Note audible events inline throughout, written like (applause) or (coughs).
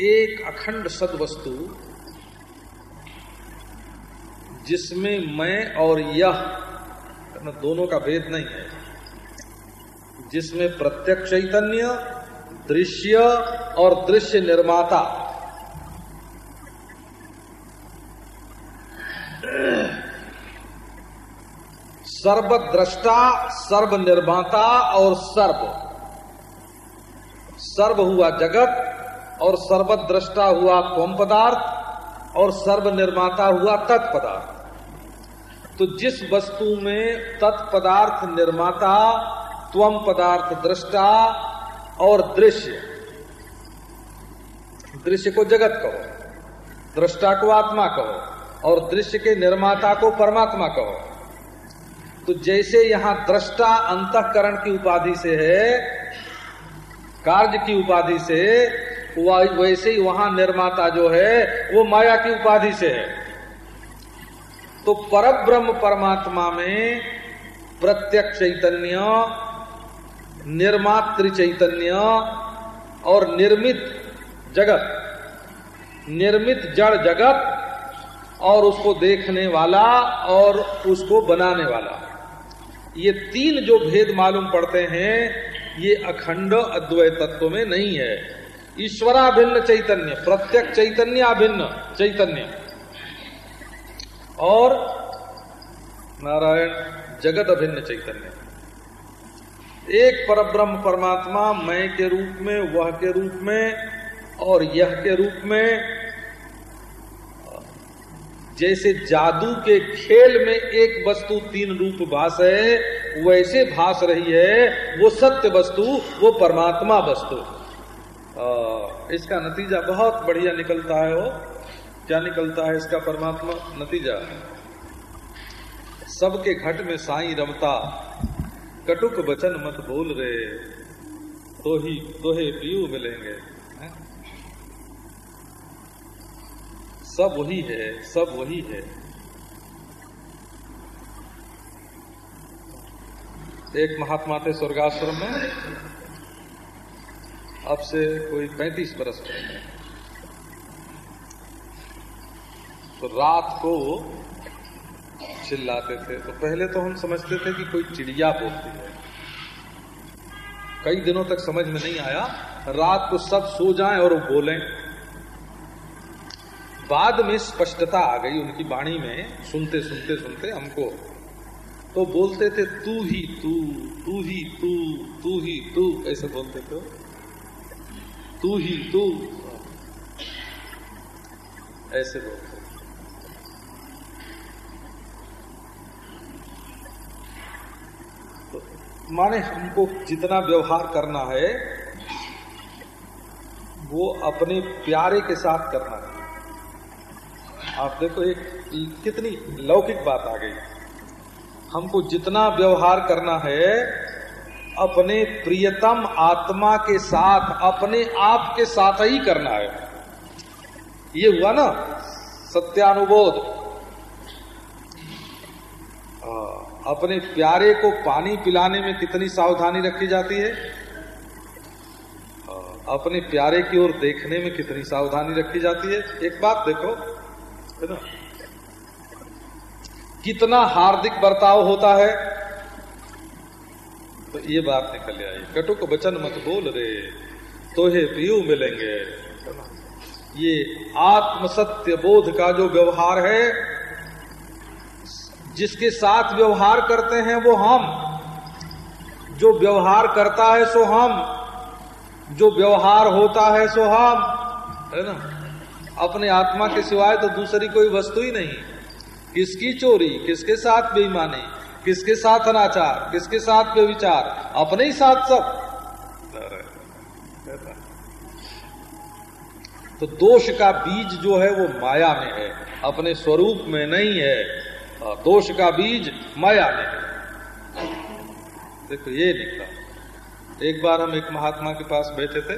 एक अखंड सद वस्तु जिसमें मैं और यह दोनों का भेद नहीं है, जिसमें प्रत्यक्ष चैतन्य, दृश्य और दृश्य निर्माता। सर्वद्रष्टा सर्व निर्माता और सर्व। सर्व हुआ जगत और सर्वद्रष्टा हुआ कौम पदार्थ और सर्व निर्माता हुआ तत्पदार्थ तो जिस वस्तु में तत्पदार्थ निर्माता त्वम पदार्थ दृष्टा और दृश्य दृश्य को जगत कहो, दृष्टा को आत्मा कहो और दृश्य के निर्माता को परमात्मा कहो। तो जैसे यहाँ दृष्टा अंतकरण की उपाधि से है, कार्य की उपाधि से वैसे ही वहाँ निर्माता जो है, वो माया की उपाधि से है। तो पर ब्रह्म परमात्मा में प्रत्यक्ष चैतन्य निर्मात्र चैतन्य और निर्मित जगत, निर्मित जड़ जगत और उसको देखने वाला और उसको बनाने वाला। ये तीन जो भेद मालूम पड़ते हैं, ये अखंड अद्वैत तत्व में नहीं है। ईश्वराभिन्न चैतन्य, प्रत्यक्ष चैतन्य, अभिन्न चैतन्य। और नारायण जगत अभिन्न चैतन्य। एक परब्रह्म परमात्मा मैं के रूप में, वह के रूप में, और यह के रूप में, जैसे जादू के खेल में एक वस्तु तीन रूप भाष है, वैसे भास रही है, वो सत्य वस्तु, वो परमात्मा वस्तु। इसका नतीजा बहुत बढ़िया निकलता है वो। क्या निकलता है इसका परमात्मा? नतीजा सबके घट में साई रमता, कटुक वचन मत बोल रे तो ही तोहे पीयू मिलेंगे सब वही है, सब वही है। एक महात्मा थे स्वर्गाश्रम में अब से कोई पैंतीस बरस पहले तो रात को चिल्लाते थे। तो पहले तो हम समझते थे कि कोई चिड़िया बोलती है। कई दिनों तक समझ में नहीं आया। रात को सब सो जाएँ और वो बोलें। बाद में स्पष्टता आ गई उनकी वाणी में, सुनते सुनते सुनते हमको। तो बोलते थे, तू ही, तू तू ही, तू तू ही, तू, ऐसे बोलते थे तू ही, तू। ऐसे बोलते तो माने हमको जितना व्यवहार करना है, वो अपने प्यारे के साथ करना है। आप देखो, एक कितनी लौकिक बात आ गई। हमको जितना व्यवहार करना है अपने प्रियतम आत्मा के साथ, अपने आप के साथ ही करना है। ये हुआ ना सत्यानुबोध अपने प्यारे को पानी पिलाने में कितनी सावधानी रखी जाती है? अपने प्यारे की ओर देखने में कितनी सावधानी रखी जाती है? एक बात देखो, है ना? कितना हार्दिक बर्ताव होता है। तो ये बात निकल आई। कटुक वचन मत बोल रे, तोहे पीयू मिलेंगे। ये आत्म सत्य बोध का जो व्यवहार है, जिसके साथ व्यवहार करते हैं वो हम। जो व्यवहार करता है सो हम, जो व्यवहार होता है सो हम। है ना? अपने आत्मा के सिवाय तो दूसरी कोई वस्तु ही नहीं। किसकी चोरी, किसके साथ बेईमानी? किसके साथ अनाचार, किसके साथ बेविचार अपने ही साथ सब। तो दोष का बीज जो है वो माया में है, अपने स्वरूप में नहीं है, दोष का बीज माया में है। देखो, ये निकला। एक बार हम एक महात्मा के पास बैठे थे।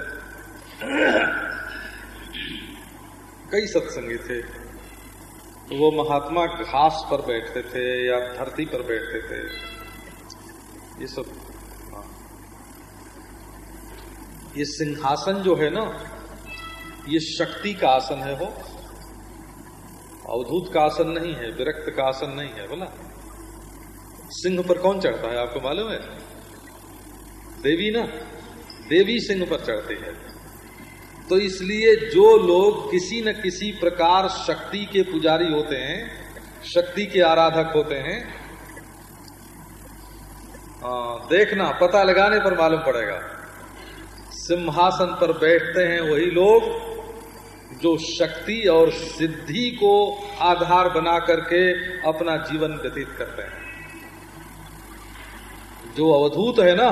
कई सत्संगी थे। वो महात्मा घास पर बैठते थे या धरती पर बैठते थे। ये सब हाँ। ये सिंहासन जो है ना, ये शक्ति का आसन है वो। अवधूत का आसन नहीं है, विरक्त का आसन नहीं है, बोला। सिंह पर कौन चढ़ता है, आपको मालूम है? देवी ना? देवी सिंह पर चढ़ती है। तो इसलिए जो लोग किसी न किसी प्रकार शक्ति के पुजारी होते हैं शक्ति के आराधक होते हैं आ, देखना पता लगाने पर मालूम पड़ेगा। सिंहासन पर बैठते हैं वही लोग जो शक्ति और सिद्धि को आधार बना करके अपना जीवन व्यतीत करते हैं। जो अवधूत है ना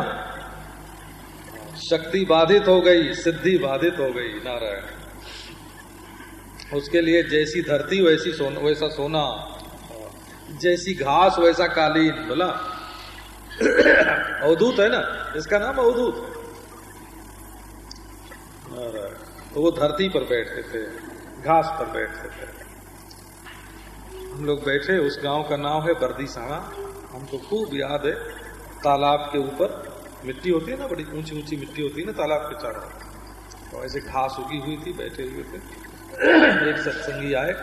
शक्ति बाधित हो गई, सिद्धि बाधित हो गई, नारायण। उसके लिए जैसी धरती वैसी सोना वैसा सोना, जैसी घास वैसा कालीन, बोला। अवधूत है ना? इसका नाम अवधूत। तो वो धरती पर बैठते थे, घास पर बैठते थे। हम लोग बैठे, उस गाँव का नाम है बर्दी साणा हमको खूब याद है, तालाब के ऊपर मिट्टी होती है ना, बड़ी ऊँची ऊँची मिट्टी होती है ना, तालाब के चारों तो ऐसे घास उगी हुई थी बैठे हुए थे। एक सत्संगी आए।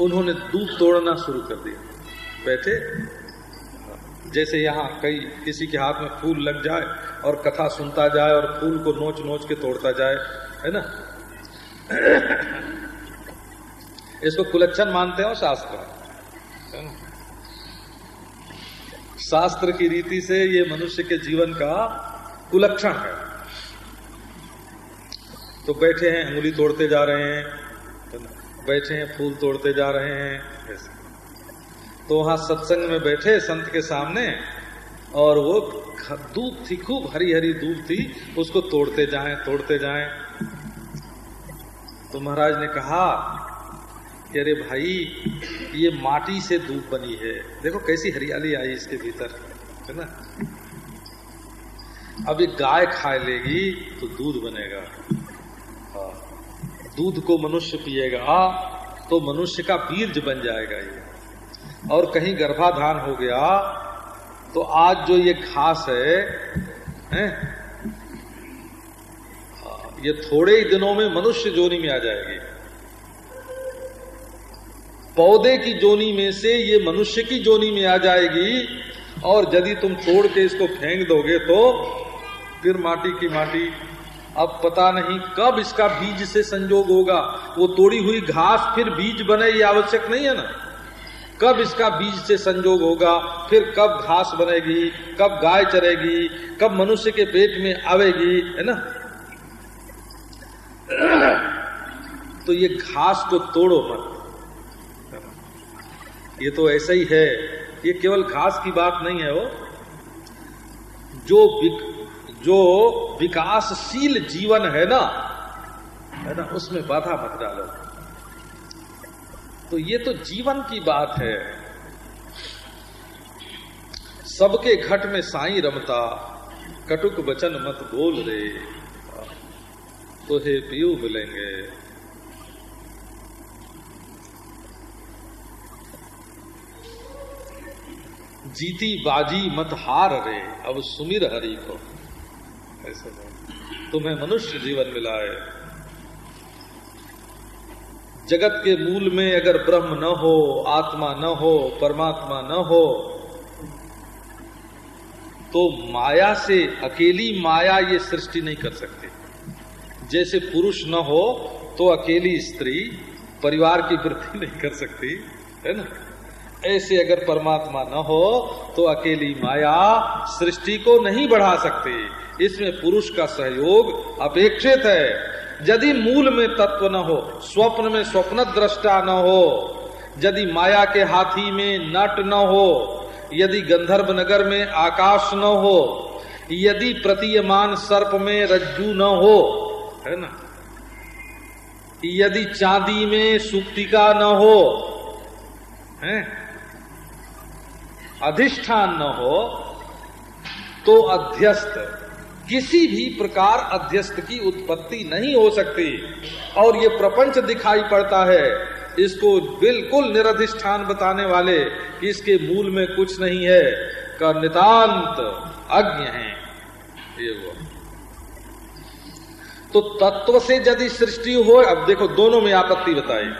उन्होंने दूध तोड़ना शुरू कर दिया। बैठे। जैसे यहाँ कई, किसी के हाथ में फूल लग जाए और कथा सुनता जाए और फूल को नोच नोच के तोड़ता जाए, है ना? इसको कुलक्षण मानते हो शास्त्र। शास्त्र की रीति से ये मनुष्य के जीवन का कुलक्षण है। तो बैठे हैं अंगुली तोड़ते जा रहे हैं तो बैठे हैं, फूल तोड़ते जा रहे हैं तो वहाँ सत्संग में बैठे संत के सामने और वो दूध थी, खूब हरी हरी दूध थी, उसको तोड़ते जाएँ तोड़ते जाएँ। तो महाराज ने कहा कि अरे भाई ये माटी से दूध बनी है। देखो कैसी हरियाली आई इसके भीतर है ना? अब ये गाय खा लेगी तो दूध बनेगा। हाँ। दूध को मनुष्य पिएगा तो मनुष्य का बीर्ज बन जाएगा ये। और कहीं गर्भाधान हो गया तो आज जो ये घास है, है ये थोड़े ही दिनों में मनुष्य जोनी में आ जाएगी। पौधे की जोनी में से ये मनुष्य की जोनी में आ जाएगी, और यदि तुम तोड़ के इसको फेंक दोगे तो फिर माटी की माटी। अब पता नहीं कब इसका बीज से संजोग होगा। वो तोड़ी हुई घास फिर बीज बने, ये आवश्यक नहीं है ना? कब इसका बीज से संजोग होगा, फिर कब घास बनेगी, कब गाय चरेगी, कब मनुष्य के पेट में आवेगी, है ना? तो ये घास को तोड़ो मत। ये तो ऐसा ही है। ये केवल घास की बात नहीं है वो। जो विक, जो विकासशील जीवन है ना है ना उसमें बाधा मत डालो। तो ये तो जीवन की बात है। सबके घट में साई रमता कटुक वचन मत बोल रे। तो हे पियू मिलेंगे। जीती बाजी मत हार रे, अब सुमिर हरि को। ऐसे तुम्हें मनुष्य जीवन मिला है। जगत के मूल में अगर ब्रह्म न हो, आत्मा न हो, परमात्मा न हो तो माया से, अकेली माया ये सृष्टि नहीं कर सकती। जैसे पुरुष न हो तो अकेली स्त्री परिवार की वृद्धि नहीं कर सकती, है ना? ऐसे अगर परमात्मा न हो तो अकेली माया सृष्टि को नहीं बढ़ा सकती। इसमें पुरुष का सहयोग अपेक्षित है। यदि मूल में तत्व न हो, स्वप्न में स्वप्न दृष्टा न हो, यदि माया के हाथी में नट न हो, यदि गंधर्व नगर में आकाश न हो, यदि प्रतीयमान सर्प में रज्जू न हो, है ना? यदि चांदी में सुक्तिका न हो, है? अधिष्ठान न हो तो अध्यस्त। किसी भी प्रकार अध्यस्त की उत्पत्ति नहीं हो सकती। और ये प्रपंच दिखाई पड़ता है, इसको बिल्कुल निरधिष्ठान बताने वाले कि इसके मूल में कुछ नहीं है। का नितांत अज्ञ है। ये वो। तो तत्व से यदि सृष्टि हो, अब देखो दोनों में आपत्ति बताई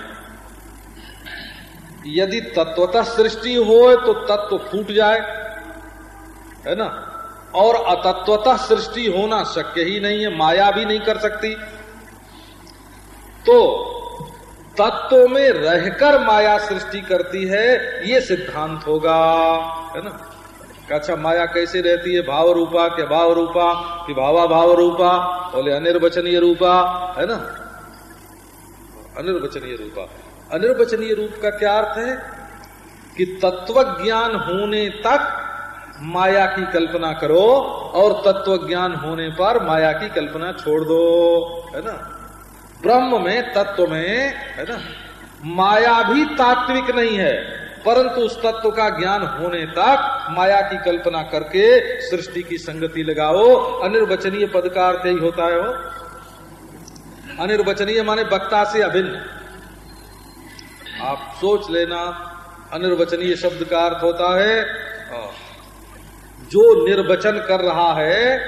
यदि तत्वतः सृष्टि हो तो तत्व फूट जाए। है ना? और अतत्वतः सृष्टि होना शक्य ही नहीं है, माया भी नहीं कर सकती। तो तत्व में रहकर माया सृष्टि करती है, ये सिद्धांत होगा। है ना? अच्छा माया कैसे रहती है? भाव रूपा के भाव रूपा? कि भावा भाव रूपा, बोले, अनिर्वचनीय रूपा। है ना? अनिर्वचनीय रूपा। अनिर्वचनीय रूप का क्या अर्थ है? कि तत्व ज्ञान होने तक माया की कल्पना करो और तत्व ज्ञान होने पर माया की कल्पना छोड़ दो, है ना? ब्रह्म में, तत्व में, है ना? माया भी तात्विक नहीं है, परंतु उस तत्व का ज्ञान होने तक माया की कल्पना करके सृष्टि की संगति लगाओ। अनिर्वचनीय पद का अर्थ ही होता है वो। अनिर्वचनीय माने वक्ता से अभिन्न। आप सोच लेना, अनिर्वचनीय शब्द का अर्थ होता है जो निर्वचन कर रहा है,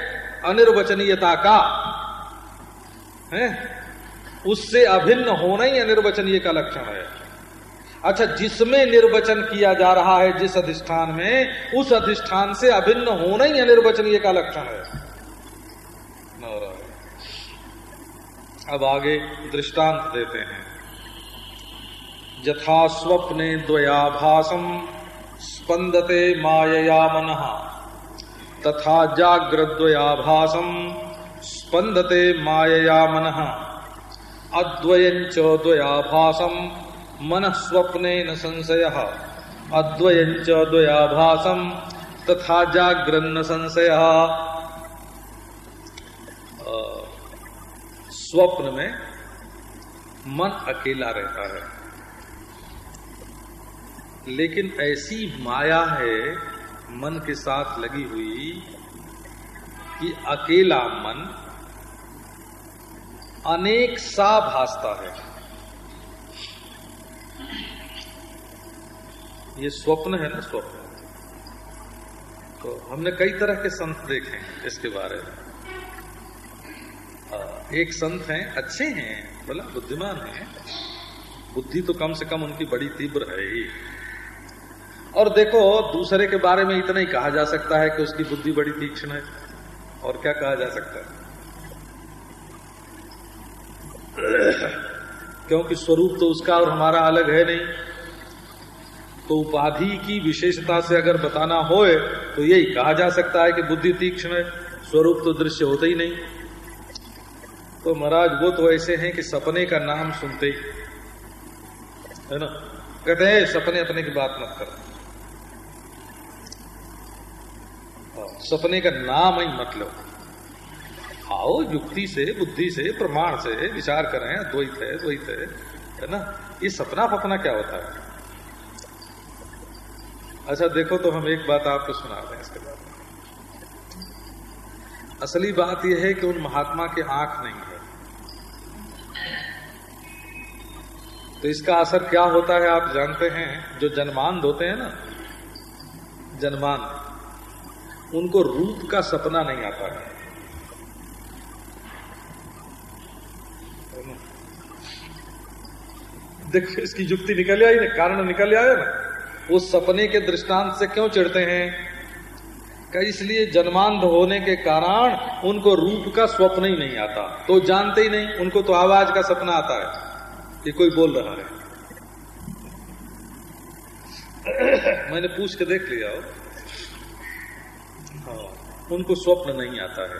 अनिर्वचनीयता का, है? उससे अभिन्न होना ही अनिर्वचनीय का लक्षण है। अच्छा जिसमें निर्वचन किया जा रहा है, जिस अधिष्ठान में, उस अधिष्ठान से अभिन्न होना ही अनिर्वचनीय का लक्षण है। अब आगे दृष्टांत देते हैं। यथा स्वप्ने द्वयाभासम स्पंदते मायया मन। तथा जाग्रद्वयाभासम स्पंदते मायया मन। अद्वयंच द्वयाभासम मन स्वप्ने न संशय। अद्वयंच द्वयाभासम तथा जागृन्न संशय। स्वप्न में मन अकेला रहता है। लेकिन ऐसी माया है, मन के साथ लगी हुई, कि अकेला मन अनेक सा भासता है। ये स्वप्न है ना स्वप्न? तो हमने कई तरह के संत देखे हैं इसके बारे में। एक संत हैं, अच्छे हैं बोला बुद्धिमान हैं। बुद्धि तो कम से कम उनकी बड़ी तीव्र है ही। और देखो, दूसरे के बारे में इतना ही कहा जा सकता है कि उसकी बुद्धि बड़ी तीक्ष्ण है। और क्या कहा जा सकता है? क्योंकि स्वरूप तो उसका और हमारा अलग है नहीं। तो उपाधि की विशेषता से अगर बताना होए तो यही कहा जा सकता है कि बुद्धि तीक्ष्ण है, स्वरूप तो दृश्य होता ही नहीं। तो महाराज, वो तो ऐसे हैं कि सपने का नाम सुनते ही। है ना? कहते हैं, सपने अपने की बात मत कर हाँ, सपने का नाम ही मतलब आओ, युक्ति से, बुद्धि से, प्रमाण से विचार करें द्वैत है द्वैत है है ना? ये सपना फपना क्या होता है? अच्छा देखो तो हम एक बात आपको सुना रहे हैं इसके बाद असली बात यह है कि उन महात्मा के आँख नहीं है। तो इसका असर क्या होता है आप जानते हैं? जो जन्मांध होते हैं ना? जन्मांध उनको रूप का सपना नहीं आता है देखो, इसकी युक्ति निकल आई ना, कारण निकल आया ना। उस सपने के दृष्टांत से क्यों चिढ़ते हैं? का इसलिए जन्मांध होने के कारण उनको रूप का स्वप्न ही नहीं आता। तो जानते ही नहीं, उनको तो आवाज़ का सपना आता है कि कोई बोल रहा है। (coughs) मैंने पूछ के देख लिया। हाँ उनको स्वप्न नहीं आता है।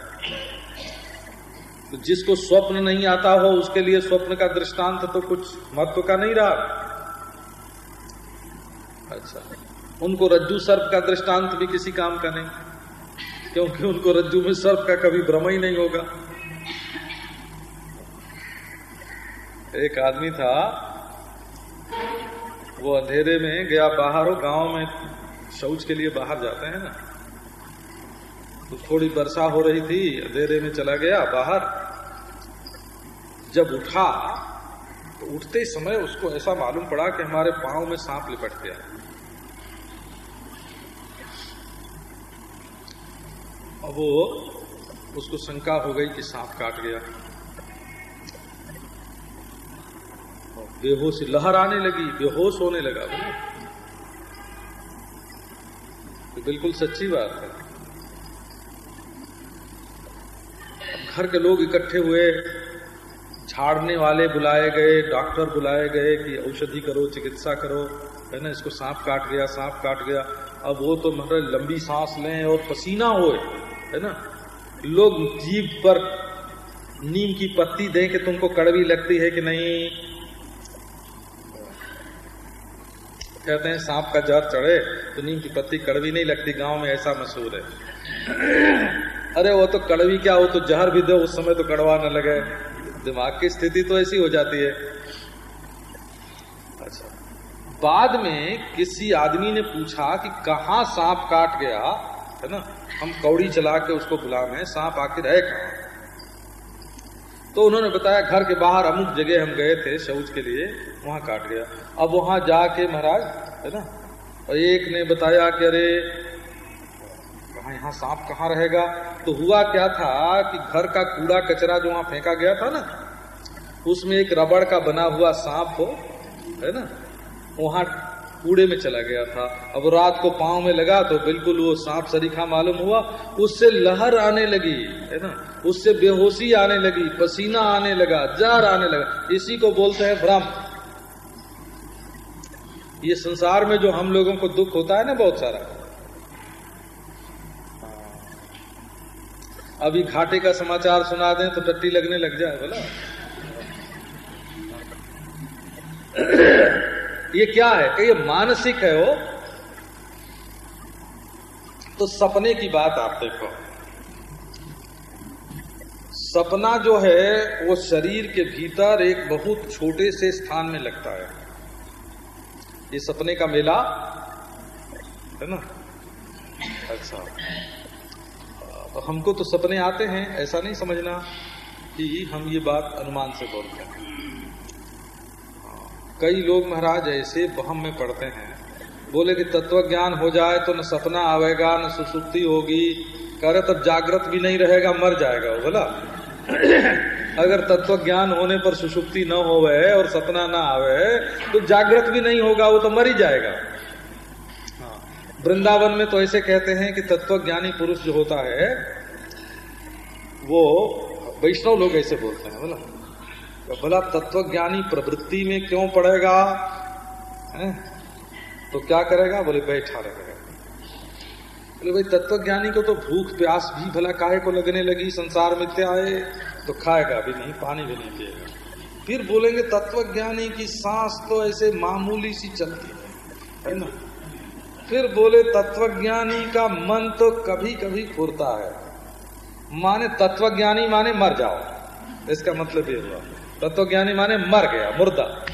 तो जिसको स्वप्न नहीं आता हो, उसके लिए स्वप्न का दृष्टांत तो कुछ महत्व का नहीं रहा। अच्छा। उनको रज्जू सर्प का दृष्टांत भी किसी काम का नहीं, क्योंकि उनको रज्जू में सर्प का कभी भ्रम ही नहीं होगा। एक आदमी था, वो अंधेरे में गया, बाहर हो, गाँव में शौच के लिए बाहर जाते हैं ना। तो थोड़ी वर्षा हो रही थी, अंधेरे में चला गया बाहर। जब उठा तो उठते समय उसको ऐसा मालूम पड़ा कि हमारे पाँव में सांप लिपट गया। और वो, उसको शंका हो गई कि सांप काट गया। और बेहोश लहर आने लगी, बेहोश होने लगा। तो बिल्कुल सच्ची बात है। घर के लोग इकट्ठे हुए, झाड़ने वाले बुलाए गए, डॉक्टर बुलाए गए कि औषधि करो, चिकित्सा करो। है ना, इसको सांप काट गया, सांप काट गया। अब वो तो मतलब लंबी सांस लें और पसीना होए। है ना? लोग जीभ पर नीम की पत्ती दें कि तुमको कड़वी लगती है कि नहीं। कहते हैं, सांप का जहर चढ़े तो नीम की पत्ती कड़वी नहीं लगती, गाँव में ऐसा मशहूर है। अरे वो तो कड़वी क्या हो तो जहर भी दो, उस समय तो कड़वा न लगे। दिमाग की स्थिति तो ऐसी हो जाती है। अच्छा। बाद में किसी आदमी ने पूछा कि कहा सांप काट गया, है ना? हम कौड़ी चला के उसको बुला रहे सांप आखिर है कहा? तो उन्होंने बताया, घर के बाहर अमुक जगह हम गए थे, शौच के लिए, वहाँ काट गया। अब वहाँ जाके महाराज, है ना? और एक ने बताया कि अरे कहा यहाँ सांप कहाँ रहेगा? तो हुआ क्या था कि घर का कूड़ा कचरा जो वहाँ फेंका गया था ना, उसमें एक रबड़ का बना हुआ सांप हो, है ना, वहाँ कूड़े में चला गया था। अब रात को पाँव में लगा तो बिल्कुल वो सांप सरीखा मालूम हुआ, उससे लहर आने लगी, है ना, उससे बेहोशी आने लगी, पसीना आने लगा, जार आने लगा। इसी को बोलते हैं भ्रम। ये संसार में जो हम लोगों को दुख होता है ना बहुत सारा अभी घाटे का समाचार सुना दें तो टट्टी लगने लग जाए, बोला। ये क्या है? ये मानसिक है वो। तो सपने की बात आप देखो। सपना जो है, वो शरीर के भीतर एक बहुत छोटे से स्थान में लगता है। ये सपने का मेला, है ना? अच्छा। हमको तो सपने आते हैं, ऐसा नहीं समझना कि हम ये बात अनुमान से बोलते हैं। कई लोग महाराज ऐसे बहम में पड़ते हैं। बोले कि तत्व ज्ञान हो जाए तो न सपना आवेगा, न सुसुप्ति होगी। करे तब जागृत भी नहीं रहेगा, मर जाएगा वो, बोला। (clears throat) अगर तत्व ज्ञान होने पर सुसुप्ति न होवे और सपना ना आवे तो जागृत भी नहीं होगा, वो तो मर ही जाएगा। हाँ। वृंदावन में तो ऐसे कहते हैं कि तत्व ज्ञानी पुरुष जो होता है, वो वैष्णव लोग ऐसे बोलते हैं, बोला। तो भला तत्वज्ञानी प्रवृत्ति में क्यों पड़ेगा? है? तो क्या करेगा? बोले, बैठा रहेगा। बोले, भाई, तत्वज्ञानी को तो भूख प्यास भी भला काहे को लगने लगी? संसार मिथ्या आए तो खाएगा भी नहीं, पानी भी नहीं पिएगा। फिर बोलेंगे, तत्वज्ञानी की सांस तो ऐसे मामूली सी चलती है ना? फिर बोले तत्वज्ञानी का मन तो कभी कभी फुरता है। माने तत्वज्ञानी माने मर जाओ। इसका मतलब ये हुआ। तत्वज्ञानी माने मर गया, मुर्दा।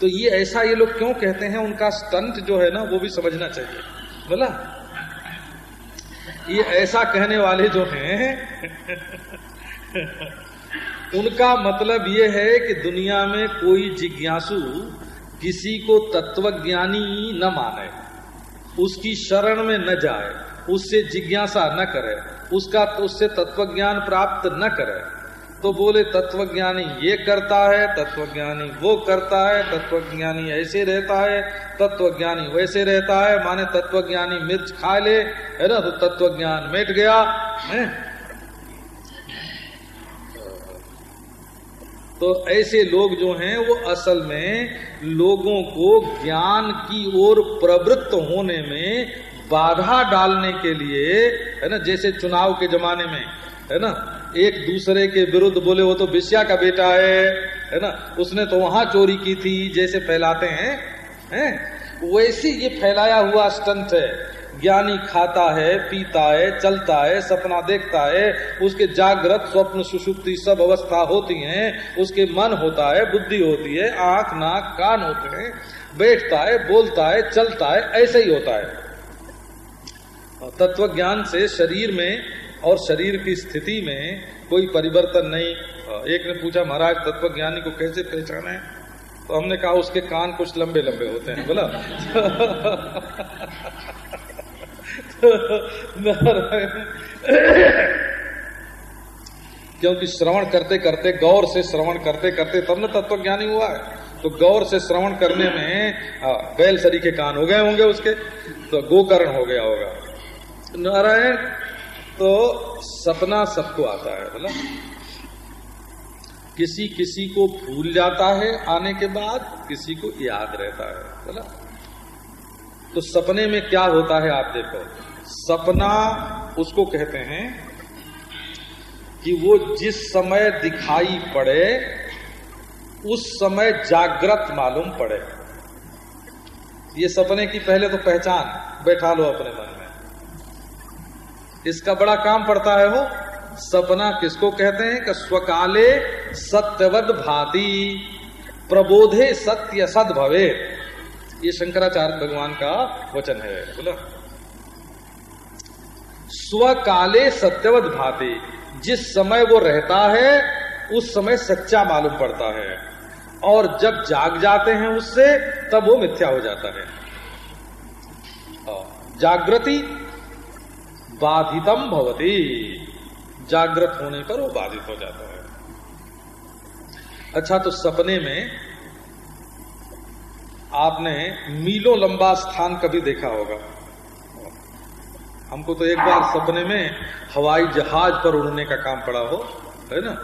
तो ये ऐसा ये लोग क्यों कहते हैं? उनका स्टंट जो है ना, वो भी समझना चाहिए। बोला? ये ऐसा कहने वाले जो हैं, (laughs) उनका मतलब ये है कि दुनिया में कोई जिज्ञासु किसी को तत्वज्ञानी न माने। उसकी शरण में न जाए, उससे जिज्ञासा न करे, उसका उससे तत्व ज्ञान प्राप्त न करे। तो बोले, तत्वज्ञानी ये करता है, तत्वज्ञानी वो करता है, तत्वज्ञानी ऐसे रहता है, तत्वज्ञानी वैसे रहता है, माने तत्वज्ञानी मिर्च खा ले, है ना तो तत्वज्ञान मिट गया, है? तो ऐसे लोग जो हैं, वो असल में लोगों को ज्ञान की ओर प्रवृत्त होने में बाधा डालने के लिए, है ना, जैसे चुनाव के जमाने में, है ना, एक दूसरे के विरुद्ध बोले, वो तो बिस्या का बेटा है। है ना, उसने तो वहाँ चोरी की थी, जैसे फैलाते हैं हैं, वैसे ये फैलाया हुआ स्टंट है। ज्ञानी खाता है, पीता है, चलता है, सपना देखता है, उसके जागृत स्वप्न सुषुप्ति सब अवस्था होती हैं, उसके मन होता है, बुद्धि होती है, आँख, नाक, कान होते हैं, बैठता है, बोलता है, चलता है, ऐसे ही होता है। तत्व ज्ञान से शरीर में और शरीर की स्थिति में कोई परिवर्तन नहीं। एक ने पूछा, महाराज तत्व ज्ञानी को कैसे पहचाने तो हमने कहा, उसके कान कुछ लंबे लंबे होते हैं। बोला। (laughs) (laughs) क्योंकि श्रवण करते करते, गौर से श्रवण करते करते, तब न तत्व ज्ञानी हुआ है। तो गौर से श्रवण करने में बैल सरी के कान हो गए होंगे उसके तो गोकर्ण हो गया होगा। नारायण तो सपना सबको आता है बोला किसी किसी को भूल जाता है, आने के बाद किसी को याद रहता है बोला तो सपने में क्या होता है, आप देखो। सपना उसको कहते हैं कि वो जिस समय दिखाई पड़े, उस समय जागृत मालूम पड़े। ये सपने की पहले तो पहचान बैठा लो अपने मन में। इसका बड़ा काम पड़ता है वो? सपना किसको कहते हैं? कि स्वकाले सत्यवद भाती, प्रबोधे सत्य सद भवे ये शंकराचार्य भगवान का वचन है। बोला। स्वकाले सत्यवद भाती। जिस समय वो रहता है, उस समय सच्चा मालूम पड़ता है। और जब जाग जाते हैं उससे, तब वो मिथ्या हो जाता है। जागृति बाधितम भवती। जागृत होने पर वो बाधित हो जाता है। अच्छा तो सपने में आपने मीलों लंबा स्थान कभी देखा होगा। हमको तो एक बार सपने में हवाई जहाज़ पर उड़ने का काम पड़ा हो, है ना?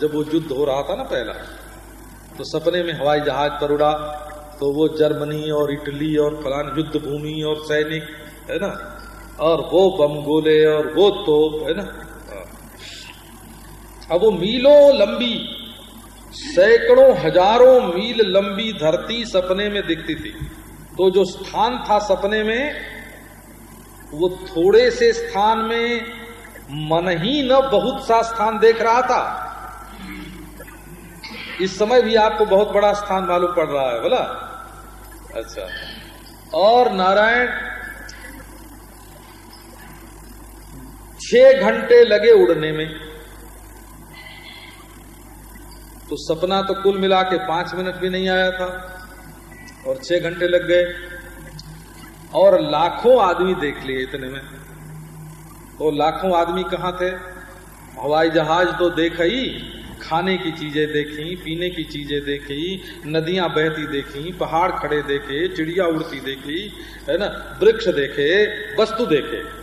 जब वो युद्ध हो रहा था ना पहला तो सपने में हवाई जहाज़ पर उड़ा तो वो जर्मनी और इटली और फलान युद्ध भूमि और सैनिक, है ना? और वो बम गोले और वो तो है ना? अब वो मीलों लंबी, सैकड़ों हज़ारों मील लंबी धरती सपने में दिखती थी। तो जो स्थान था सपने में वो थोड़े से स्थान में मन ही न बहुत सा स्थान देख रहा था। इस समय भी आपको बहुत बड़ा स्थान मालूम पड़ रहा है, बोला? अच्छा। और नारायण, छह घंटे लगे उड़ने में। तो सपना तो कुल मिला के पाँच मिनट भी नहीं आया था, और छह घंटे लग गए। और लाखों आदमी देख लिए इतने में। तो लाखों आदमी कहाँ थे? हवाई जहाज़ तो देख ही खाने की चीज़ें देखी, पीने की चीज़ें देखी, नदियाँ बहती देखी, पहाड़ खड़े देखे, चिड़िया उड़ती देखी, है ना? वृक्ष देखे, वस्तु देखे।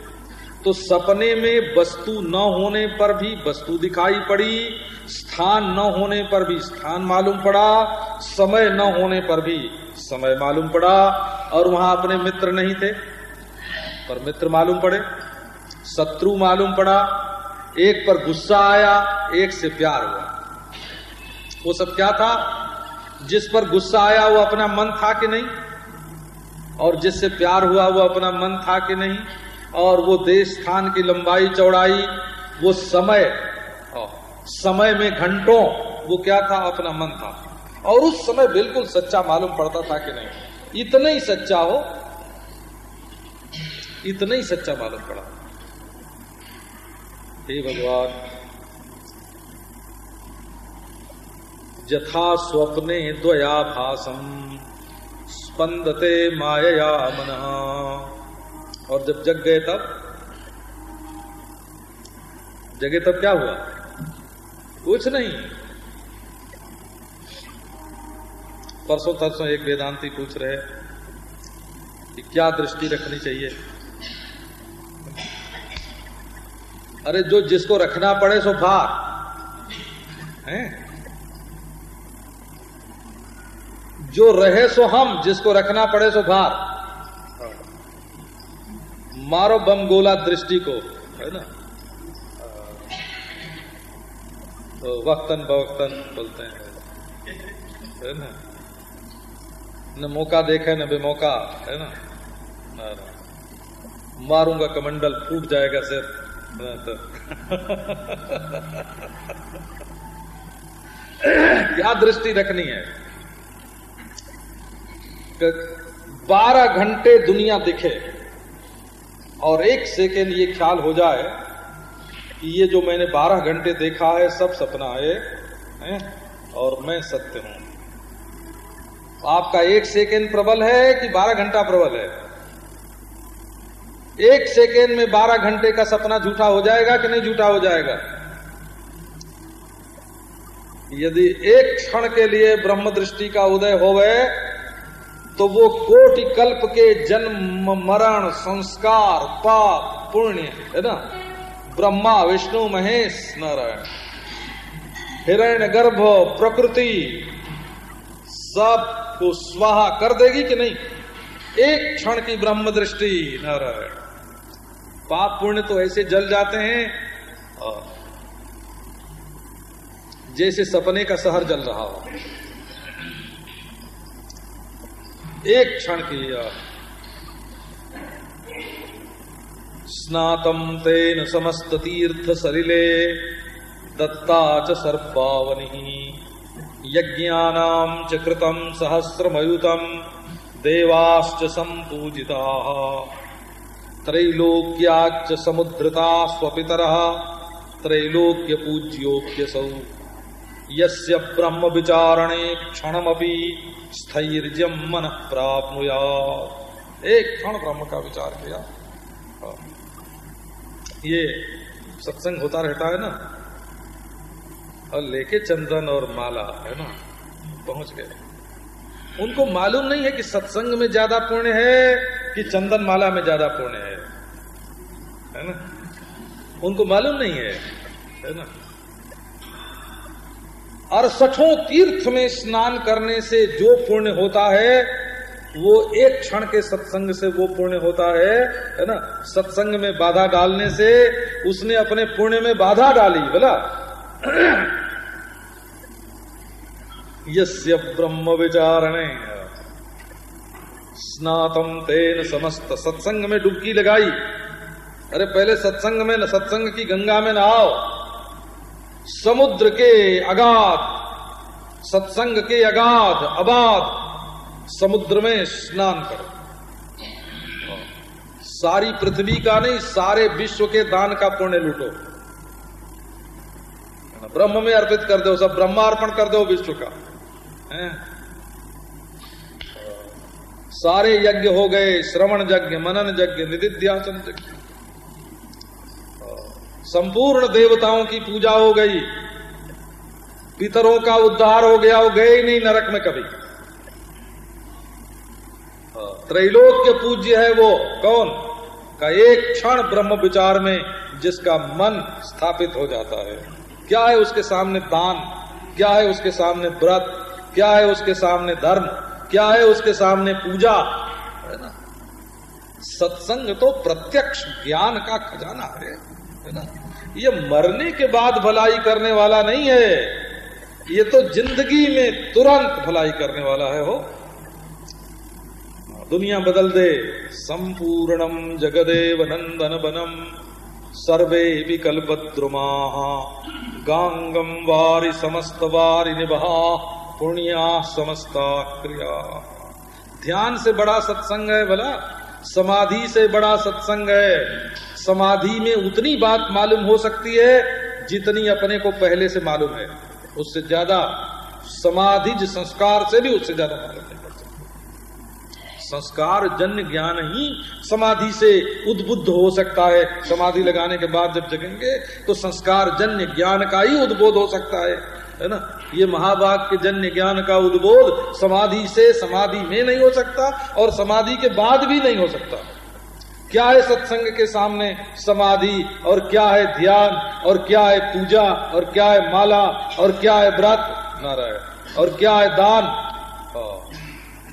तो सपने में वस्तु न होने पर भी वस्तु दिखाई पड़ी, स्थान न होने पर भी स्थान मालूम पड़ा, समय न होने पर भी समय मालूम पड़ा। और वहाँ अपने मित्र नहीं थे। पर मित्र मालूम पड़े, शत्रु मालूम पड़ा, एक पर गुस्सा आया, एक से प्यार हुआ। वो सब क्या था? जिस पर गुस्सा आया, वो अपना मन था कि नहीं? और जिससे प्यार हुआ, वो अपना मन था कि नहीं? और वो देश स्थान की लंबाई चौड़ाई, वो समय समय में घंटों वो क्या था? अपना मन था। और उस समय बिल्कुल सच्चा मालूम पड़ता था कि नहीं। इतना ही सच्चा हो, इतना ही सच्चा मालूम पड़ा। हे भगवान, यथा स्वप्ने द्वया भाषम स्पंदते माया मन। और जब जग गए तब? जगे तब क्या हुआ? कुछ नहीं। परसों तरसों एक वेदांती पूछ रहे कि क्या दृष्टि रखनी चाहिए? अरे जो जिसको रखना पड़े सो भार है? जो रहे सो हम, जिसको रखना पड़े सो भार मारो बम गोला दृष्टि को, है ना? तो वक्तन बवक्तन बोलते हैं, है ना? न मौका देखे न बेमौका है ना? मारूँगा कमंडल फूट जाएगा सिर तो। क्या दृष्टि रखनी है? बारह घंटे दुनिया दिखे और एक सेकेंड ये ख्याल हो जाए कि ये जो मैंने बारह घंटे देखा है सब सपना है, है? और मैं सत्य हूँ। आपका एक सेकेंड प्रबल है कि बारह घंटा प्रबल है? एक सेकेंड में बारह घंटे का सपना झूठा हो जाएगा कि नहीं झूठा हो जाएगा? यदि एक क्षण के लिए ब्रह्म दृष्टि का उदय होवे तो वो कोटि कल्प के जन्म, मरण, संस्कार, पाप, पुण्य, है ना? ब्रह्मा, विष्णु, महेश, नारायण। हिरण्य गर्भ, प्रकृति सबको स्वाहा कर देगी कि नहीं? एक क्षण की ब्रह्म दृष्टि, नारायण। पाप पुण्य तो ऐसे जल जाते हैं जैसे सपने का शहर जल रहा हो। एक क्षण की स्नातम तेन समस्त तीर्थ सलिले, दत्ता च सर्पावनी। यज्ञानाम च कृतम सहस्रमयुतम देवाश्च संपूजिता त्रैलोक्याच समुद्रता स्वपितर त्रैलोक्य पूज्योक्य सौ यस्य ब्रह्म विचारणे क्षणमपि स्थैर्य मन प्राप्नुया एक क्षण ब्रह्म का विचार किया। ये सत्संग होता रहता है ना और लेके चंदन और माला, है ना? पहुँच गए। उनको मालूम नहीं है कि सत्संग में ज़्यादा पुण्य है कि चंदन माला में ज़्यादा पुण्य है। है ना? उनको मालूम नहीं है है ना? अड़सठों तीर्थ में स्नान करने से जो पुण्य होता है, वो एक क्षण के सत्संग से वो पुण्य होता है है ना? सत्संग में बाधा डालने से उसने अपने पुण्य में बाधा डाली, बोला? (coughs) यस्य ब्रह्म विचारणे स्नातम तेन समस्त सत्संग में डुबकी लगाई। अरे, पहले सत्संग में न, सत्संग की गंगा में नहाओ। समुद्र के अगाध, सत्संग के अगाध, अबाध, समुद्र में स्नान करो। सारी पृथ्वी का नहीं, सारे विश्व के दान का पुण्य लूटो। ब्रह्म में अर्पित कर दो, सब ब्रह्मार्पण कर दो, विश्व का। है? सारे यज्ञ हो गए, श्रवण यज्ञ, मनन यज्ञ, निधिध्यासन यज्ञ। संपूर्ण देवताओं की पूजा हो गई। पितरों का उद्धार हो गया, वो गए ही नहीं नरक में कभी। त्रैलोक्य पूज्य है वो, कौन? का एक क्षण ब्रह्म विचार में जिसका मन स्थापित हो जाता है। क्या है उसके सामने दान? क्या है उसके सामने व्रत? क्या है उसके सामने धर्म? क्या है उसके सामने पूजा? है ना, सत्संग तो प्रत्यक्ष ज्ञान का खजाना है है ना? ये मरने के बाद भलाई करने वाला नहीं है, ये तो ज़िंदगी में तुरंत भलाई करने वाला है, हो। दुनिया बदल दे, संपूर्णम जगदेव नंदन बनम, सर्वे विकल्पद्रुमा गांगम वारि समस्त वारी निभा, पुण्या समस्ता क्रिया। ध्यान से बड़ा सत्संग है भला, समाधि से बड़ा सत्संग है। समाधि में उतनी बात मालूम हो सकती है, जितनी अपने को पहले से मालूम है। उससे ज़्यादा समाधि संस्कार से भी उससे ज़्यादा मालूम सकता संस्कार, जन्य ज्ञान ही समाधि से उद्बुद्ध हो सकता है। समाधि लगाने के बाद जब जगेंगे तो संस्कार, जन्य ज्ञान का ही उद्बोध हो सकता है। है ना? ये महाभाग के जन्य ज्ञान का उद्बोध समाधि से, समाधि में नहीं हो सकता और समाधि के बाद भी नहीं हो सकता। क्या है सत्संग के सामने समाधि और क्या है ध्यान और क्या है पूजा और क्या है माला और क्या है व्रत? नारायण। और क्या है दान?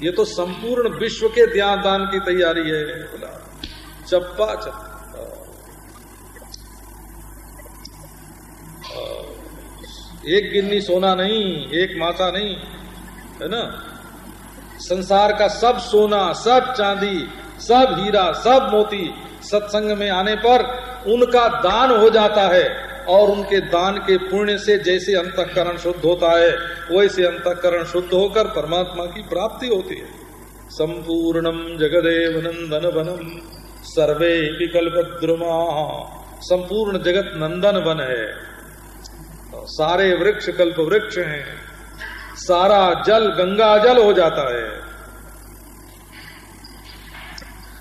ये तो संपूर्ण विश्व के ध्यान दान की तैयारी है बोला चप्पा चप्पा एक गिन्नी सोना नहीं, एक माता नहीं, है ना? संसार का सब सोना, सब चांदी, सब हीरा, सब मोती सत्संग में आने पर उनका दान हो जाता है। और उनके दान के पुण्य से जैसे अंतकरण शुद्ध होता है, वैसे अंतकरण शुद्ध होकर परमात्मा की प्राप्ति होती है। संपूर्णम जगदेव नंदन वनम सर्वे विकल्प संपूर्ण जगत नंदन वन है। सारे वृक्ष कल्प वृक्ष हैं। सारा जल गंगा जल हो जाता है।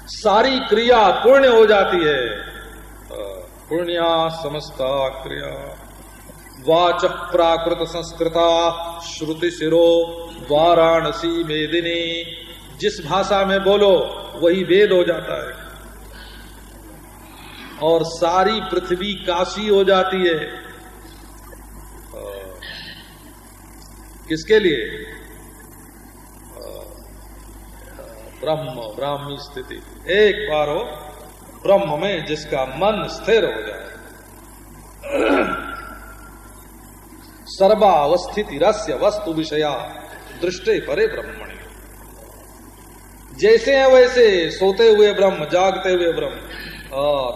सारी क्रिया पुण्य हो जाती है। पुण्या समस्ता क्रिया वाच प्राकृत संस्कृता, श्रुति सिरो, वाराणसी मेदिनी। जिस भाषा में बोलो, वही वेद हो जाता है। और सारी पृथ्वी काशी हो जाती है। किसके लिए? ब्रह्म, ब्राह्मी स्थिति। एक बार हो। ब्रह्म में जिसका मन स्थिर हो जाए। सर्वावस्थिति रस्य वस्तु विषया दृष्टि परे ब्रह्मणि। जैसे हैं वैसे सोते हुए ब्रह्म, जागते हुए ब्रह्म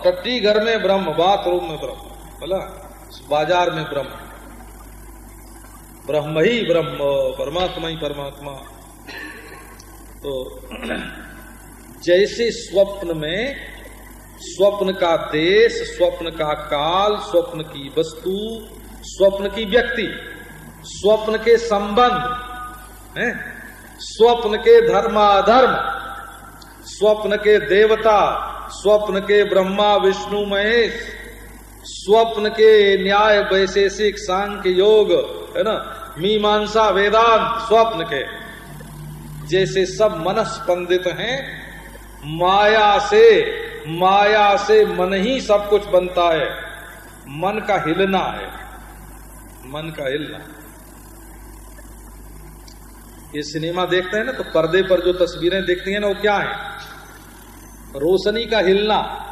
टट्टी घर में ब्रह्म, बाथरूम में ब्रह्म, बोला? बाज़ार में ब्रह्म। ब्रह्म ही ब्रह्म, परमात्मा ही परमात्मा। तो (clears throat) जैसे स्वप्न में स्वप्न का देश, स्वप्न का काल, स्वप्न की वस्तु, स्वप्न की व्यक्ति, स्वप्न के संबंध, है? स्वप्न के धर्माधर्म, स्वप्न के देवता, स्वप्न के ब्रह्मा, विष्णु, महेश, स्वप्न के न्याय, वैशेषिक, सांख्य, योग, है ना? मीमांसा, वेदांत, स्वप्न के। जैसे सब मनस्पंदित हैं, माया से माया से मन ही सब कुछ बनता है। मन का हिलना है। मन का हिलना। ये सिनेमा देखते हैं ना तो पर्दे पर जो तस्वीरें देखती हैं ना, वो क्या है? रोशनी का हिलना।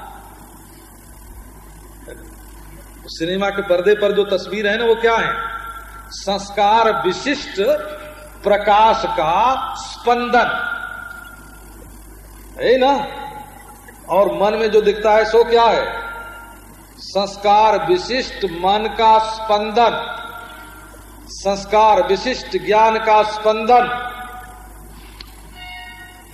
सिनेमा के पर्दे पर जो तस्वीर है ना, वो क्या है? संस्कार विशिष्ट प्रकाश का स्पंदन। है ना? और मन में जो दिखता है सो क्या है? संस्कार विशिष्ट मन का स्पंदन। संस्कार विशिष्ट ज्ञान का स्पंदन।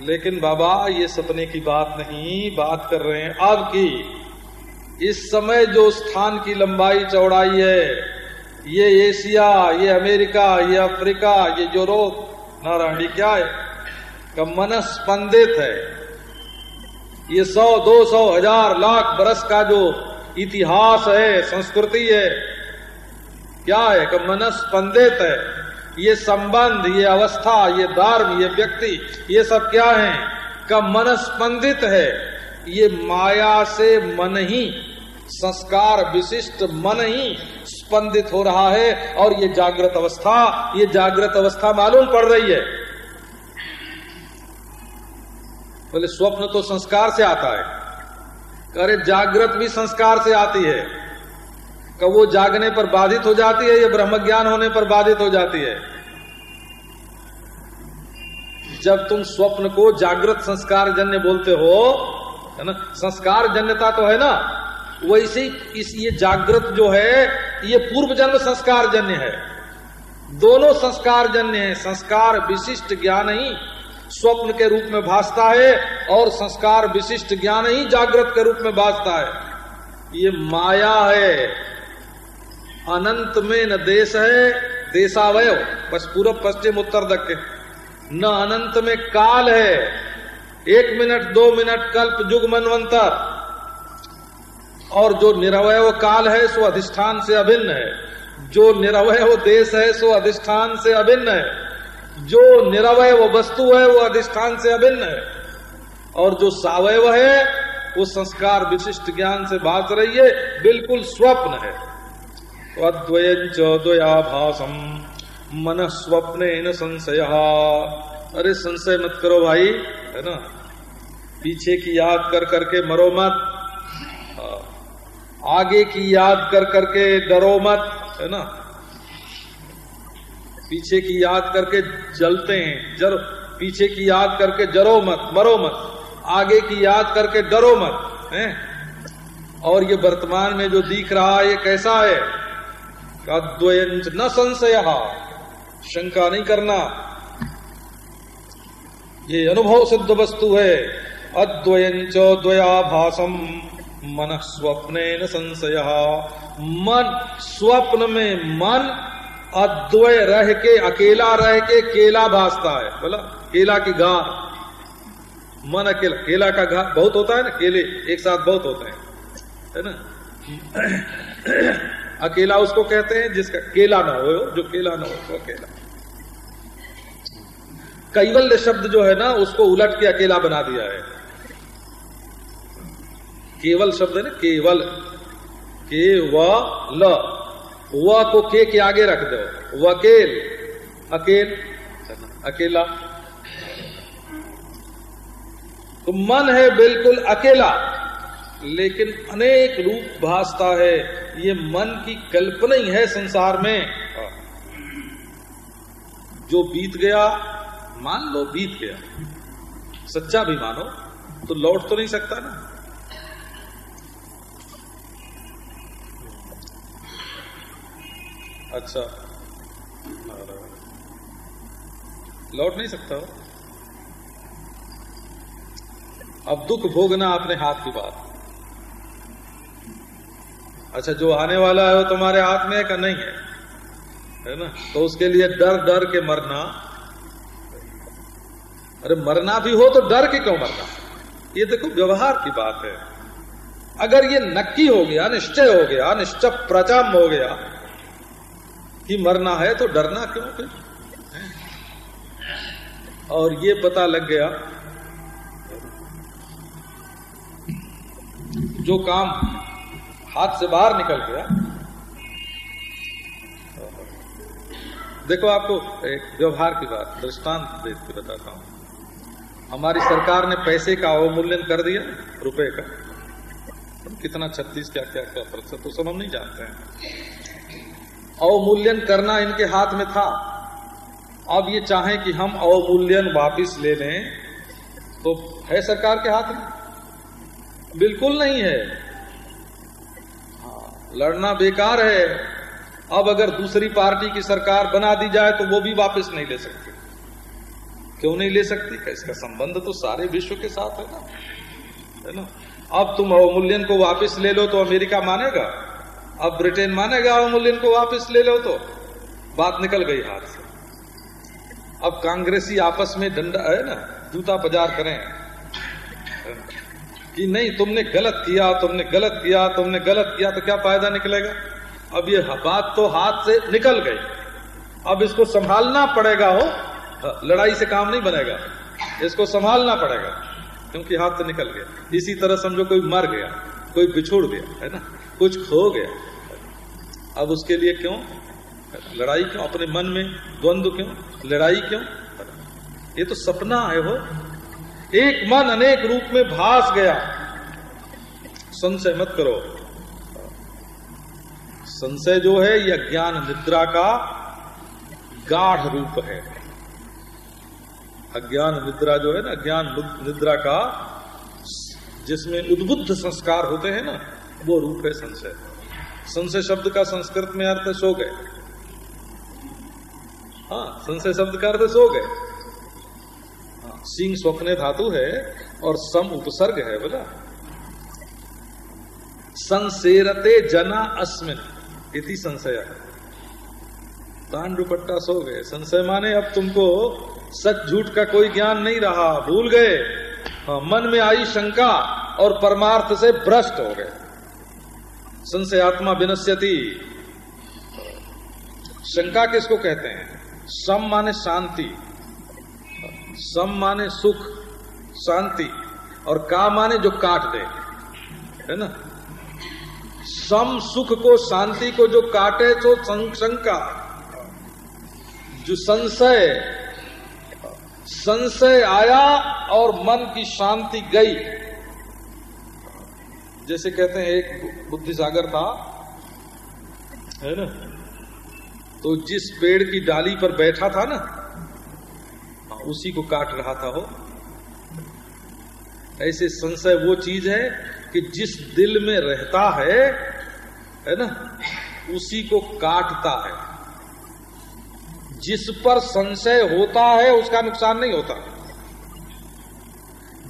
लेकिन बाबा, ये सपने की बात नहीं, बात कर रहे हैं अब की। इस समय जो स्थान की लंबाई चौड़ाई है, ये एशिया, ये अमेरिका, ये अफ्रीका, ये यूरोप, नारायणी, क्या है? का मन स्पंदित है। ये सौ, दो सौ, हज़ार, लाख बरस का जो इतिहास है, संस्कृति है, क्या है? कि मन स्पंदित है? ये संबंध, ये अवस्था, ये धर्म, ये व्यक्ति, ये सब क्या है? का मन स्पंदित है? ये माया से मन ही, संस्कार विशिष्ट मन ही स्पंदित हो रहा है और ये जागृत अवस्था, ये जागृत अवस्था मालूम पड़ रही है। बोले, स्वप्न तो संस्कार से आता है। अरे जागृत भी संस्कार से आती है। कब वो जागने पर बाधित हो जाती है या ब्रह्म ज्ञान होने पर बाधित हो जाती है? जब तुम स्वप्न को जागृत संस्कार जन्य बोलते हो, है ना, संस्कार जन्यता तो है ना, वैसे इस ये जागृत जो है, ये पूर्व जन्म संस्कार जन्य है। दोनों संस्कार जन्य है, संस्कार विशिष्ट ज्ञान ही। स्वप्न के रूप में भासता है और संस्कार विशिष्ट ज्ञान ही जागृत के रूप में भासता है। ये माया है। अनंत में न देश है देशावय बस पूर्व पश्चिम, उत्तर, दक्षिण। न अनंत में काल है। एक मिनट, दो मिनट, कल्प, जुग, मनवंतर। और जो निरवय काल है, सो अधिष्ठान से अभिन्न है। जो निरवय देश है, सो अधिष्ठान से अभिन्न है। जो निरवय वस्तु है, वो अधिष्ठान से अभिन्न है। और जो सावयव है, वो संस्कार विशिष्ट ज्ञान से भाग रही है, बिल्कुल स्वप्न है। अद्वयंच द्वयाभासम मन स्वप्न इन संशय। अरे, संशय मत करो भाई, है ना? पीछे की याद कर करके मरो मत। आगे की याद कर करके डरो मत, है ना? पीछे की याद करके जलते हैं। जर, पीछे की याद करके जरो मत, मरो मत। आगे की याद करके डरो मत, है? और ये वर्तमान में जो दिख रहा है, ये कैसा है? अद्वयंच न संशय। शंका नहीं करना। ये अनुभव सिद्ध वस्तु है। अद्वयंच द्वयाभासम मन स्वप्न संशय। मन, स्वप्न में मन अद्वय रह के, अकेला रह के केला भासता है। बोला, केला की गार मन अकेला, केला का घास बहुत होता है ना, केले एक साथ बहुत होते हैं। है ना? अकेला उसको कहते हैं जिसका, केला ना हो, जो केला ना हो तो अकेला। कैवल्य शब्द जो है ना, उसको उलट के अकेला बना दिया है। केवल शब्द है ना, केवल। के व को के के आगे रख दो। वकेल, अकेल, अकेला। तो मन है बिल्कुल अकेला, लेकिन अनेक रूप भासता है। ये मन की कल्पना ही है संसार में। जो बीत गया, मान लो बीत गया। सच्चा भी मानो तो लौट तो नहीं सकता ना। अच्छा। लौट नहीं सकता हो अब दुख भोगना अपने हाथ की बात। अच्छा जो आने वाला है वो तुम्हारे हाथ में है का नहीं है? है ना? तो उसके लिए डर डर के मरना। अरे, मरना भी हो तो डर के क्यों मरना? ये देखो, व्यवहार की बात है। अगर ये नक्की हो गया, निश्चय हो गया, निश्चय प्रचम हो गया कि मरना है तो डरना क्यों फिर? और ये पता लग गया, जो काम हाथ से बाहर निकल गया। देखो आपको एक व्यवहार की बात, दृष्टांत देख के बताता हूँ। हमारी सरकार ने पैसे का अवमूल्यन कर दिया, रुपए का। कितना छत्तीस क्या क्या क्या प्रतिशत तो सब हम नहीं जानते हैं। अवमूल्यन करना इनके हाथ में था। अब ये चाहें कि हम अवमूल्यन वापिस ले लें तो है सरकार के हाथ में? बिल्कुल नहीं है। हाँ, लड़ना बेकार है। अब अगर दूसरी पार्टी की सरकार बना दी जाए तो वो भी वापस नहीं ले सकती। क्यों नहीं ले सकती? इसका संबंध तो सारे विश्व के साथ है ना। है ना? अब तुम अवमूल्यन को वापस ले लो तो अमेरिका मानेगा? अब ब्रिटेन मानेगा अवमूल्यन को वापस ले लो तो बात निकल गई हाथ से। अब कांग्रेसी आपस में डंडा, है ना, जूता बाज़ार करें। कि नहीं, तुमने गलत किया, तुमने गलत किया, तुमने गलत किया तो क्या फ़ायदा निकलेगा? अब ये बात तो हाथ से निकल गई। अब इसको संभालना पड़ेगा हो, लड़ाई से काम नहीं बनेगा। इसको संभालना पड़ेगा, क्योंकि हाथ से निकल गया। इसी तरह समझो कोई मर गया, कोई बिछोड़ गया, है ना, कुछ खो गया। अब उसके लिए क्यों? लड़ाई क्यों? अपने मन में द्वंद्व क्यों? लड़ाई क्यों? ये तो सपना है वो। एक मन अनेक रूप में भास गया। संशय मत करो। संशय जो है यह ज्ञान निद्रा का गाढ़ रूप है। अज्ञान निद्रा जो है ना ज्ञान निद्रा का जिसमें उद्बुद्ध संस्कार होते हैं ना, वो रूप है संशय। संशय शब्द का संस्कृत में अर्थ सो गए। हाँ संशय शब्द का अर्थ सो गए। हाँ, सिंह स्वप्ने धातु है और सम उपसर्ग है बोला। संसेरते जना अस्मिन इति संशय। तांड दुपट्टा सो गए। संशय माने अब तुमको सच झूठ का कोई ज्ञान नहीं रहा भूल गए। हाँ, मन में आई शंका और परमार्थ से भ्रष्ट हो गए। संशय आत्मा विनश्यति। शंका किसको कहते हैं? सम माने शांति, सम माने सुख, शांति, और का माने जो काट दे, है ना? सम सुख को, शांति को जो काटे तो शंका। जो संशय संशय आया और मन की शांति गई। जैसे कहते हैं, एक बुद्धि सागर था, है ना? तो जिस पेड़ की डाली पर बैठा था ना, उसी को काट रहा था वो। ऐसे संशय वो चीज़ है कि जिस दिल में रहता है है ना, उसी को काटता है। जिस पर संशय होता है, उसका नुकसान नहीं होता।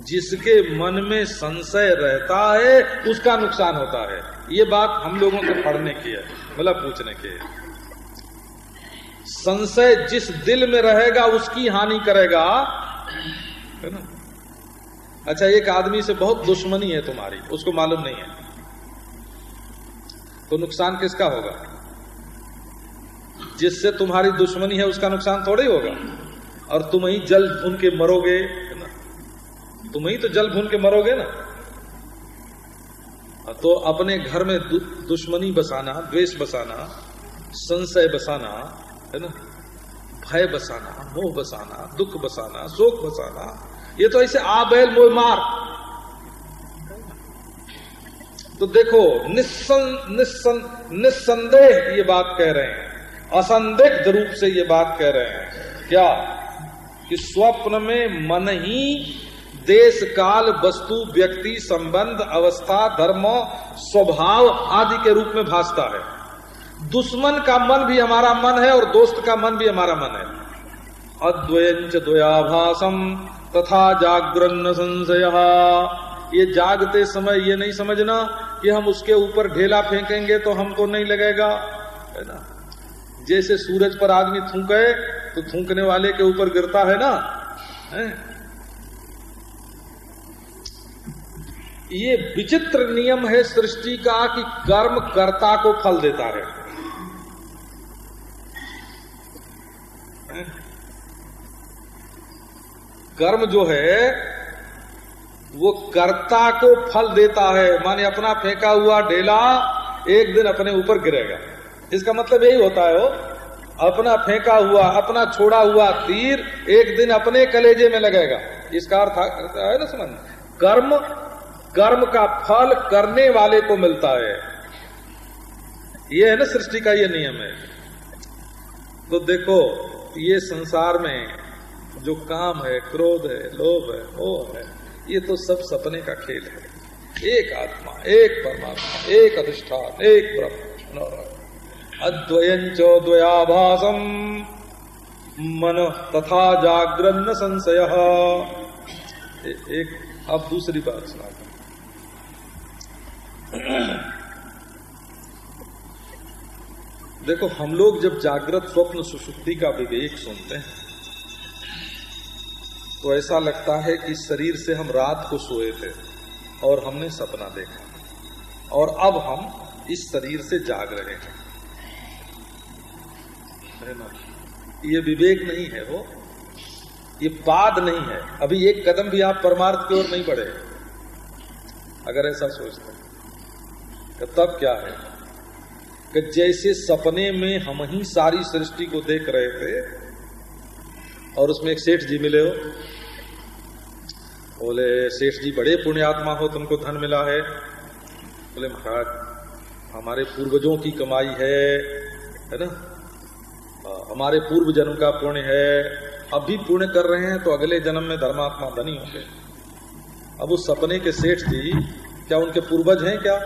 जिसके मन में संशय रहता है, उसका नुकसान होता है। ये बात हम लोगों को पढ़ने की है मतलब पूछने की है। संशय जिस दिल में रहेगा, उसकी हानि करेगा। है ना? अच्छा एक आदमी से बहुत दुश्मनी है तुम्हारी, उसको मालूम नहीं है। तो नुकसान किसका होगा? जिससे तुम्हारी दुश्मनी है, उसका नुकसान थोड़ा ही होगा। और तुम ही जल उनके मरोगे तुम ही तो जल भून के मरोगे ना। तो अपने घर में दु, दुश्मनी बसाना द्वेष बसाना संशय बसाना है ना? भय बसाना मोह बसाना दुख बसाना शोक बसाना ये तो ऐसे आ बैल मोह मार। तो देखो निस्सन निस्सन निस्संदेह ये बात कह रहे हैं। असंदिग्ध रूप से ये बात कह रहे हैं। क्या? कि स्वप्न में मन ही देश काल वस्तु, व्यक्ति, संबंध, अवस्था, धर्म, स्वभाव आदि के रूप में भासता है। दुश्मन का मन भी हमारा मन है और दोस्त का मन भी हमारा मन है। अद्वयंच द्वयाभासम तथा जागरण संशय। ये जागते समय ये नहीं समझना कि हम उसके ऊपर ढेला फेंकेंगे तो हमको नहीं लगेगा, है ना? जैसे सूरज पर आदमी थूके तो थूकने वाले के ऊपर गिरता है ना? है? ये विचित्र नियम है सृष्टि का कि कर्म कर्ता को फल देता है कर्म जो है, वो कर्ता को फल देता है। माने अपना फेंका हुआ ढेला एक दिन अपने ऊपर गिरेगा। इसका मतलब यही होता है वो, अपना फेंका हुआ, अपना छोड़ा हुआ तीर एक दिन अपने कलेजे में लगेगा। इसका अर्थ है ना समझ कर्म कर्म का फल करने वाले को मिलता है। ये है ना सृष्टि का ये नियम है। तो देखो, ये संसार में जो काम है, क्रोध है, लोभ है, मोह है, ये तो सब सपने का खेल है। एक आत्मा, एक परमात्मा, एक अधिष्ठान, एक ब्रह्म अद्वयंचो द्वयाभासम मन तथा जागरण संशय। एक अब दूसरी बात सुना (clears throat) देखो, हम लोग जब जागृत स्वप्न सुषुप्ति का विवेक सुनते हैं तो ऐसा लगता है कि शरीर से हम रात को सोए थे और हमने सपना देखा। और अब हम इस शरीर से जाग रहे हैं। है ना, ये विवेक नहीं है वो। ये पाद नहीं है। अभी एक कदम भी आप परमार्थ की ओर नहीं बढ़े। अगर ऐसा सोचते तो तब क्या है? कि जैसे सपने में हम ही सारी सृष्टि को देख रहे थे, और उसमें एक सेठ जी मिले हो। बोले, सेठ जी, बड़े पुण्यात्मा हो, तुमको धन मिला है। बोले, महाराज, हमारे पूर्वजों की कमाई है है ना? हमारे पूर्व जन्म का पुण्य है। अभी पुण्य कर रहे हैं तो अगले जन्म में धर्मात्मा धनी होंगे। अब उस सपने के सेठ जी, क्या उनके पूर्वज हैं क्या?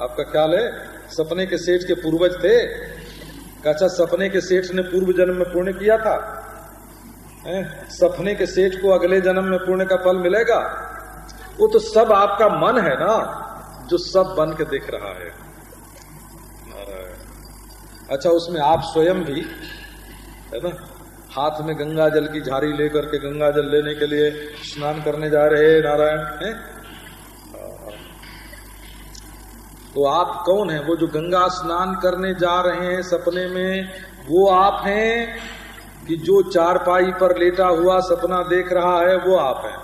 आपका ख्याल है? सपने के सेठ के पूर्वज थे। अच्छा सपने के सेठ ने पूर्व जन्म में पुण्य किया था। है? सपने के सेठ को अगले जन्म में पुण्य का फल मिलेगा? वो तो सब आपका मन है ना, जो सब बन के देख रहा है। अच्छा उसमें आप स्वयं भी, है ना, हाथ में गंगा जल की झारी लेकर के गंगा जल लेने के लिए स्नान करने जा रहे नारायण, हैं? तो आप कौन है? वो जो गंगा स्नान करने जा रहे हैं सपने में, वो आप हैं कि जो चारपाई पर लेटा हुआ सपना देख रहा है, वो आप हैं?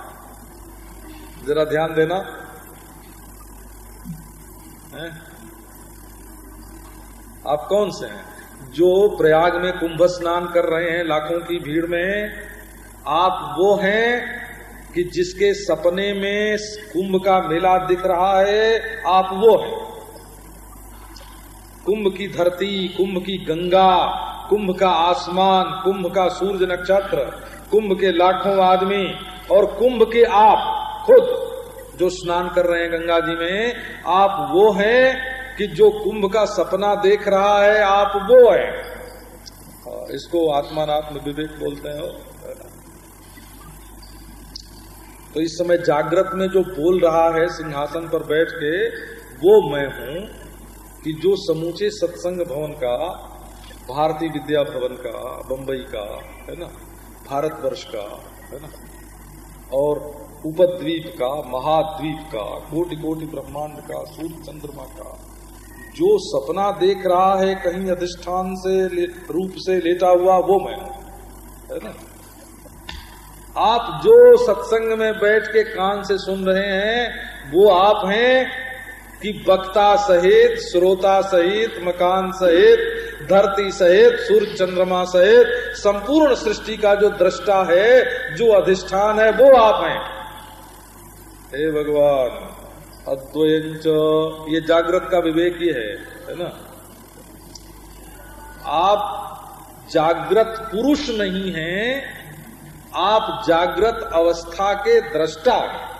जरा ध्यान देना। है? आप कौन से हैं? जो प्रयाग में कुंभ स्नान कर रहे हैं, लाखों की भीड़ में, आप वो हैं कि जिसके सपने में कुंभ का मेला दिख रहा है, आप वो हैं? कुंभ की धरती, कुंभ की गंगा, कुंभ का आसमान, कुंभ का सूर्य नक्षत्र, कुंभ के लाखों आदमी और कुंभ के आप, खुद, जो स्नान कर रहे हैं गंगा जी में, आप वो हैं कि जो कुंभ का सपना देख रहा है, आप वो है। इसको आत्मात्म विवेक बोलते हैं। तो इस समय जागृत में जो बोल रहा है, सिंहासन पर बैठ के, वो मैं हूँ। कि जो समूचे सत्संग भवन का, भारतीय विद्या भवन का, बंबई का, है ना भारतवर्ष का, है ना, और उपद्वीप का, महाद्वीप का कोटि कोटि ब्रह्मांड का, सूर्य चंद्रमा का, जो सपना देख रहा है कहीं अधिष्ठान से रूप से लेटा हुआ वो मैं है ना। आप जो सत्संग में बैठ के कान से सुन रहे हैं, वो आप हैं कि वक्ता सहित श्रोता सहित, मकान सहित, धरती सहित, सूर्य चंद्रमा सहित, संपूर्ण सृष्टि का जो दृष्टा है, जो अधिष्ठान है, वो आप हैं। हे भगवान, अद्वयंच, ये जागृत का विवेक ही है है ना? आप जागृत पुरुष नहीं हैं, आप जागृत अवस्था के दृष्टा हैं।